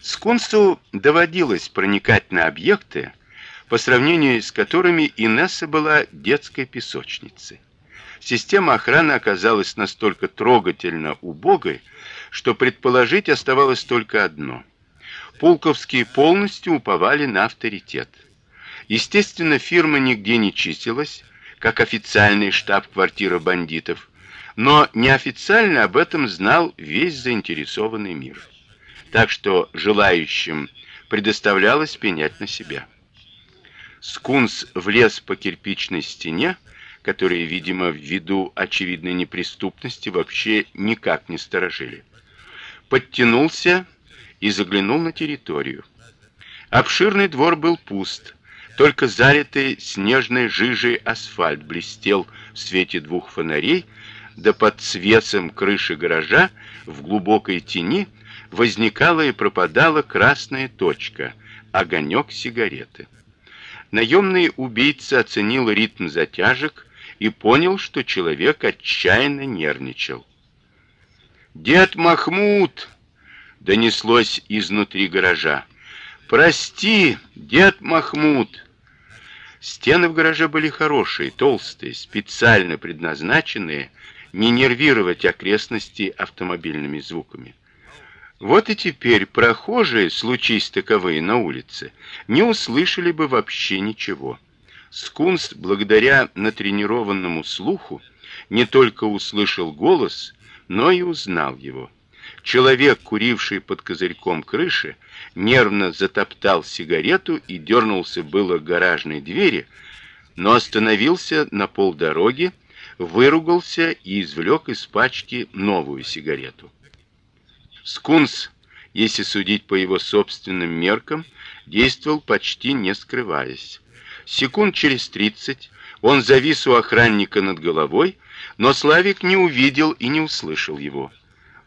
Скунсу доводилось проникать на объекты, по сравнению с которыми Инесса была детской песочницей. Система охраны оказалась настолько трогательно убогой, что предположить оставалось только одно: Пулковские полностью уповали на авторитет. Естественно, фирма нигде не числилась как официальный штаб-квартира бандитов, но неофициально об этом знал весь заинтересованный мир так что желающим предоставлялось пенять на себя. Скунс влез по кирпичной стене, которые, видимо, ввиду очевидной неприступности вообще никак не сторожили. Подтянулся и заглянул на территорию. Обширный двор был пуст, только залитый снежной жижей асфальт блестел в свете двух фонарей, да под свесом крыши гаража в глубокой тени возникала и пропадала красная точка, огонек сигареты. Наемный убийца оценил ритм затяжек и понял, что человек отчаянно нервничал. Дед Махмуд донеслось изнутри гаража. Прости, дед Махмуд. Стены в гараже были хорошие, толстые, специально предназначенные не нервировать окрестности автомобильными звуками. Вот и теперь прохожие, случись таковые на улице, не услышали бы вообще ничего. Скунс, благодаря натренированному слуху, не только услышал голос, но и узнал его. Человек, куривший под козырьком крыши, нервно затоптал сигарету и дернулся было к гаражной двери, но остановился на полдороги, выругался и извлек из пачки новую сигарету. Скунс, если судить по его собственным меркам, действовал почти не скрываясь. Секунд через тридцать он завис у охранника над головой, но Славик не увидел и не услышал его.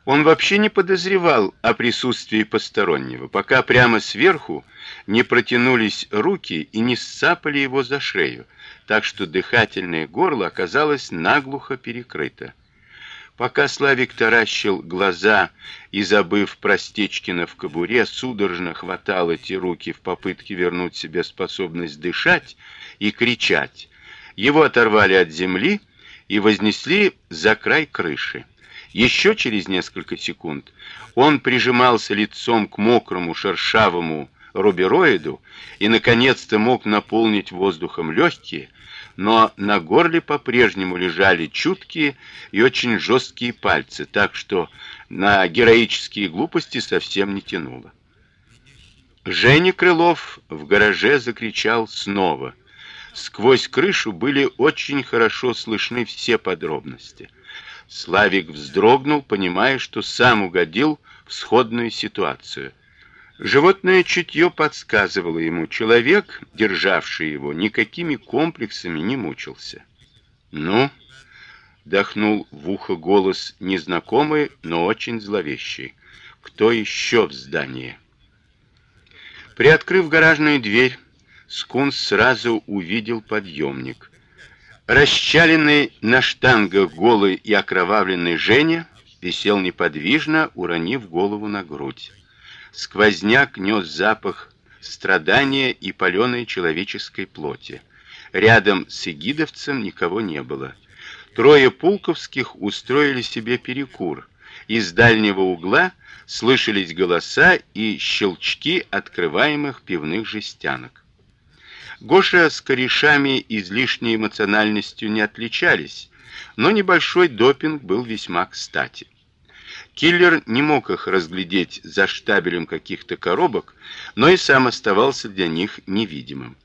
Он вообще не подозревал о присутствии постороннего, пока прямо сверху не протянулись руки и не сцапали его за шею, так что дыхательное горло оказалось наглухо перекрыто. Пока Славик таращил глаза и, забыв про Стечкина в кобуре, судорожно хватал эти руки в попытке вернуть себе способность дышать и кричать, его оторвали от земли и вознесли за край крыши. Еще через несколько секунд он прижимался лицом к мокрому шершавому рубероиду и наконец-то мог наполнить воздухом легкие, но на горле по-прежнему лежали чуткие и очень жесткие пальцы, так что на героические глупости совсем не тянуло. Женя Крылов в гараже закричал снова. Сквозь крышу были очень хорошо слышны все подробности. Славик вздрогнул, понимая, что сам угодил в сходную ситуацию. Животное чутье подсказывало ему, человек, державший его, никакими комплексами не мучился. "Ну?" дохнул в ухо голос незнакомый, но очень зловещий. "Кто еще в здании?" Приоткрыв гаражную дверь, Скунс сразу увидел подъемник. Расчаленный на штангах голый и окровавленный Женя висел неподвижно, уронив голову на грудь. Сквозняк нёс запах страдания и паленой человеческой плоти. Рядом с Игидовцем никого не было. Трое пулковских устроили себе перекур. Из дальнего угла слышались голоса и щелчки открываемых пивных жестянок. Гоша с корешами излишней эмоциональностью не отличались, но небольшой допинг был весьма кстати. Киллер не мог их разглядеть за штабелем каких-то коробок, но и сам оставался для них невидимым.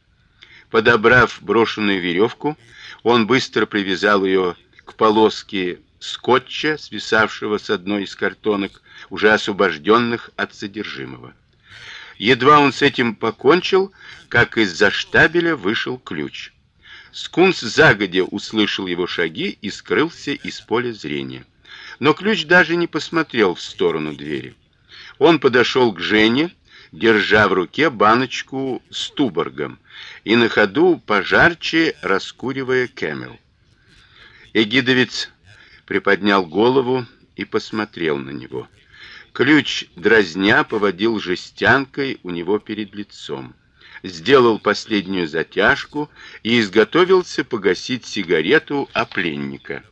Подобрав брошенную веревку, он быстро привязал ее к полоске скотча, свисавшего с одной из картонок, уже освобожденных от содержимого. Едва он с этим покончил, как из-за штабеля вышел ключ. Скунс загодя услышал его шаги и скрылся из поля зрения но ключ даже не посмотрел в сторону двери. Он подошел к Жене, держа в руке баночку с туборгом и на ходу пожарче раскуривая кемел. Эгидовец приподнял голову и посмотрел на него. Ключ дразня поводил жестянкой у него перед лицом. Сделал последнюю затяжку и изготовился погасить сигарету о пленника.